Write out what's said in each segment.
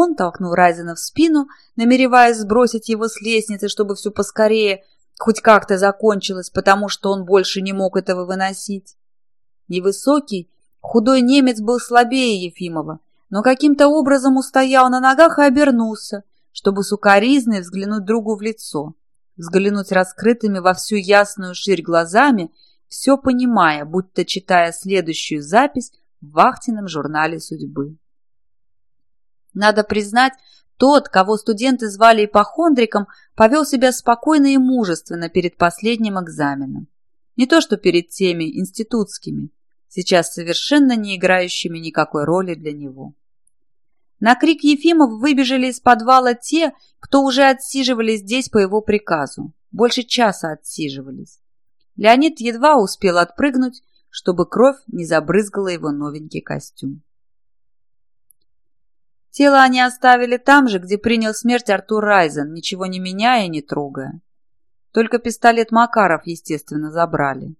Он толкнул Райзена в спину, намереваясь сбросить его с лестницы, чтобы все поскорее хоть как-то закончилось, потому что он больше не мог этого выносить. Невысокий, худой немец был слабее Ефимова, но каким-то образом устоял на ногах и обернулся, чтобы сукоризной взглянуть другу в лицо, взглянуть раскрытыми во всю ясную ширь глазами, все понимая, будто читая следующую запись в вахтенном журнале судьбы. Надо признать, тот, кого студенты звали ипохондриком, повел себя спокойно и мужественно перед последним экзаменом. Не то что перед теми институтскими, сейчас совершенно не играющими никакой роли для него. На крик Ефимов выбежали из подвала те, кто уже отсиживались здесь по его приказу. Больше часа отсиживались. Леонид едва успел отпрыгнуть, чтобы кровь не забрызгала его новенький костюм. Тело они оставили там же, где принял смерть Артур Райзен, ничего не меняя и не трогая. Только пистолет Макаров, естественно, забрали.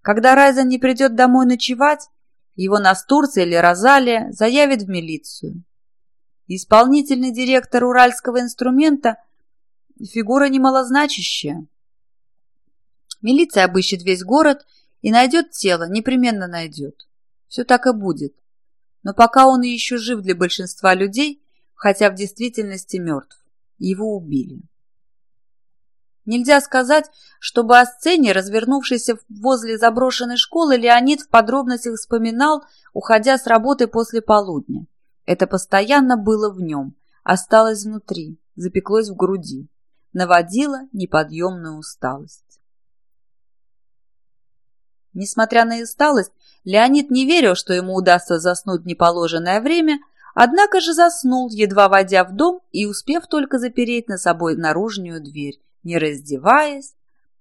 Когда Райзен не придет домой ночевать, его Настурция или Розалия заявит в милицию. Исполнительный директор Уральского инструмента – фигура немалозначащая. Милиция обыщет весь город и найдет тело, непременно найдет. Все так и будет. Но пока он еще жив для большинства людей, хотя в действительности мертв, его убили. Нельзя сказать, чтобы о сцене, развернувшейся возле заброшенной школы, Леонид в подробностях вспоминал, уходя с работы после полудня. Это постоянно было в нем, осталось внутри, запеклось в груди, наводило неподъемную усталость. Несмотря на усталость, Леонид не верил, что ему удастся заснуть в неположенное время, однако же заснул, едва войдя в дом и успев только запереть на собой наружную дверь, не раздеваясь,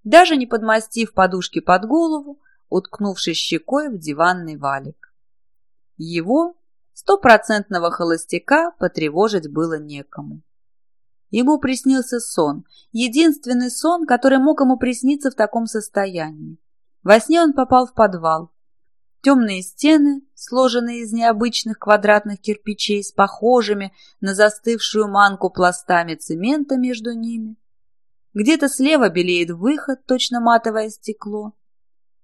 даже не подмастив подушки под голову, уткнувшись щекой в диванный валик. Его, стопроцентного холостяка, потревожить было некому. Ему приснился сон, единственный сон, который мог ему присниться в таком состоянии. Во сне он попал в подвал. Темные стены, сложенные из необычных квадратных кирпичей с похожими на застывшую манку пластами цемента между ними. Где-то слева белеет выход, точно матовое стекло.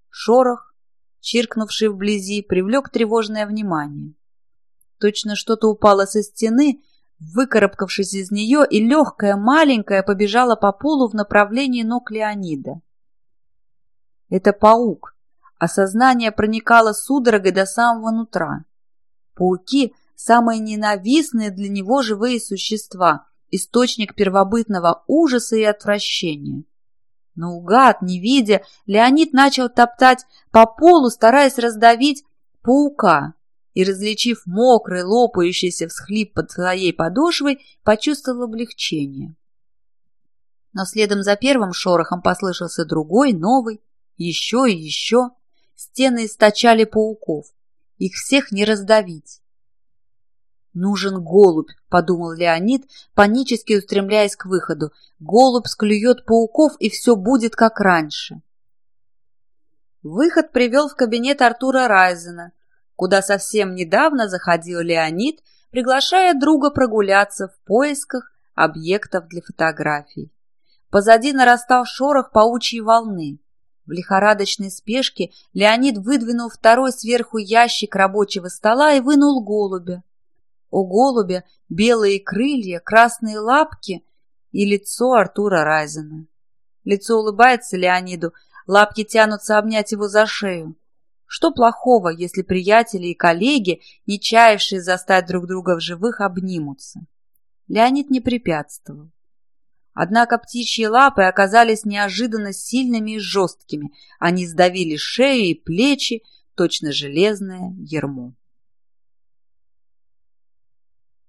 Шорох, чиркнувший вблизи, привлек тревожное внимание. Точно что-то упало со стены, выкарабкавшись из нее, и легкая, маленькая побежала по полу в направлении ног Леонида. Это паук. Осознание проникало судорогой до самого нутра. Пауки – самые ненавистные для него живые существа, источник первобытного ужаса и отвращения. Наугад, не видя, Леонид начал топтать по полу, стараясь раздавить паука, и, различив мокрый, лопающийся всхлип под своей подошвой, почувствовал облегчение. Но следом за первым шорохом послышался другой, новый еще и еще. Стены источали пауков. Их всех не раздавить. «Нужен голубь», — подумал Леонид, панически устремляясь к выходу. «Голубь склюет пауков, и все будет как раньше». Выход привел в кабинет Артура Райзена, куда совсем недавно заходил Леонид, приглашая друга прогуляться в поисках объектов для фотографий. Позади нарастал шорох паучьей волны. В лихорадочной спешке Леонид выдвинул второй сверху ящик рабочего стола и вынул голубя. У голубя белые крылья, красные лапки и лицо Артура Райзена. Лицо улыбается Леониду, лапки тянутся обнять его за шею. Что плохого, если приятели и коллеги, не чаявшие застать друг друга в живых, обнимутся? Леонид не препятствовал. Однако птичьи лапы оказались неожиданно сильными и жесткими. Они сдавили шею и плечи, точно железное ермо.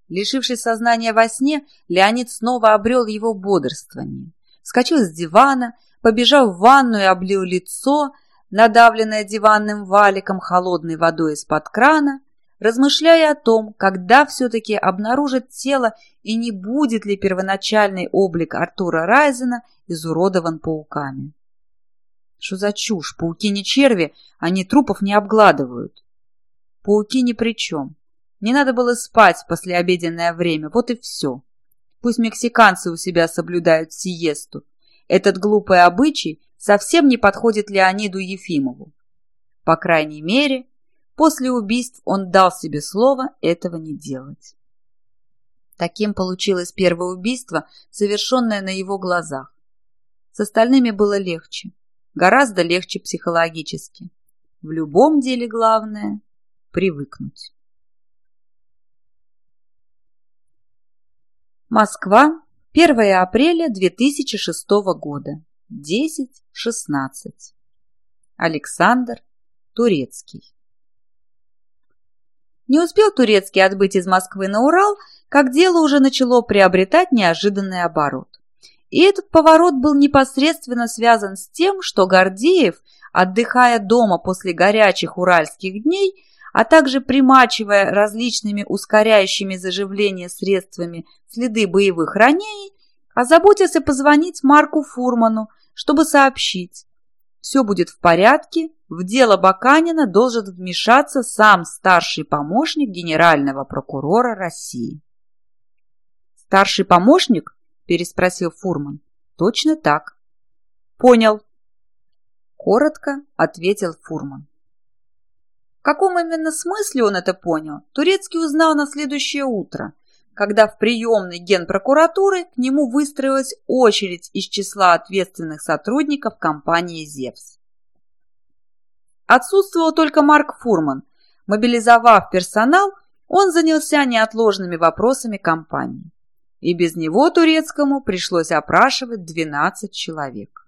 Лишившись сознания во сне, Леонид снова обрел его бодрствование. Скочил с дивана, побежал в ванную и облил лицо, надавленное диванным валиком холодной водой из-под крана, размышляя о том, когда все-таки обнаружит тело и не будет ли первоначальный облик Артура Райзена изуродован пауками. Что за чушь? Пауки не черви, они трупов не обгладывают. Пауки ни при чем. Не надо было спать в послеобеденное время, вот и все. Пусть мексиканцы у себя соблюдают сиесту. Этот глупый обычай совсем не подходит Леониду Ефимову. По крайней мере, после убийств он дал себе слово этого не делать. Таким получилось первое убийство, совершенное на его глазах. С остальными было легче, гораздо легче психологически. В любом деле главное – привыкнуть. Москва, 1 апреля 2006 года, 10.16. Александр Турецкий. Не успел Турецкий отбыть из Москвы на Урал, как дело уже начало приобретать неожиданный оборот. И этот поворот был непосредственно связан с тем, что Гордеев, отдыхая дома после горячих уральских дней, а также примачивая различными ускоряющими заживление средствами следы боевых ранений, озаботился позвонить Марку Фурману, чтобы сообщить. Все будет в порядке, в дело Баканина должен вмешаться сам старший помощник генерального прокурора России. «Старший помощник?» – переспросил Фурман. «Точно так». «Понял», – коротко ответил Фурман. В каком именно смысле он это понял, Турецкий узнал на следующее утро, когда в приемной генпрокуратуры к нему выстроилась очередь из числа ответственных сотрудников компании «Зевс». Отсутствовал только Марк Фурман. Мобилизовав персонал, он занялся неотложными вопросами компании. И без него турецкому пришлось опрашивать 12 человек.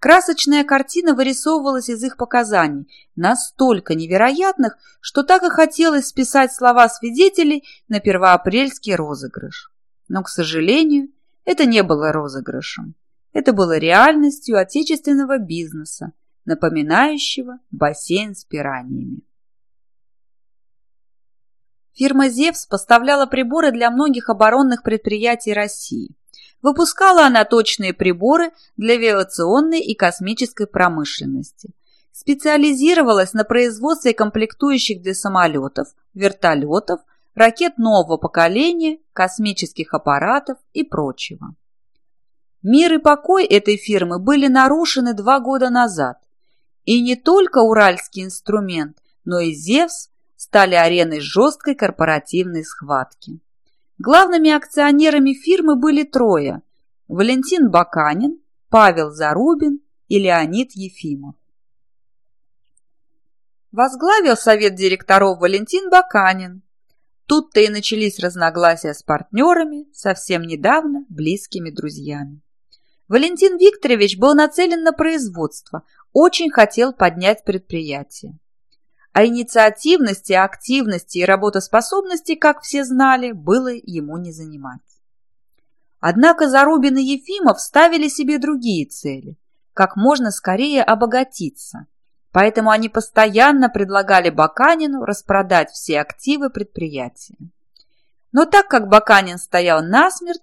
Красочная картина вырисовывалась из их показаний, настолько невероятных, что так и хотелось списать слова свидетелей на первоапрельский розыгрыш. Но, к сожалению, это не было розыгрышем. Это было реальностью отечественного бизнеса, напоминающего бассейн с пираниями. Фирма «Зевс» поставляла приборы для многих оборонных предприятий России. Выпускала она точные приборы для авиационной и космической промышленности. Специализировалась на производстве комплектующих для самолетов, вертолетов, ракет нового поколения, космических аппаратов и прочего. Мир и покой этой фирмы были нарушены два года назад. И не только уральский инструмент, но и «Зевс» стали ареной жесткой корпоративной схватки. Главными акционерами фирмы были трое – Валентин Баканин, Павел Зарубин и Леонид Ефимов. Возглавил совет директоров Валентин Баканин. Тут-то и начались разногласия с партнерами, совсем недавно близкими друзьями. Валентин Викторович был нацелен на производство, очень хотел поднять предприятие а инициативности, активности и работоспособности, как все знали, было ему не занимать. Однако Зарубин и Ефимов ставили себе другие цели – как можно скорее обогатиться. Поэтому они постоянно предлагали Баканину распродать все активы предприятия. Но так как Баканин стоял насмерть,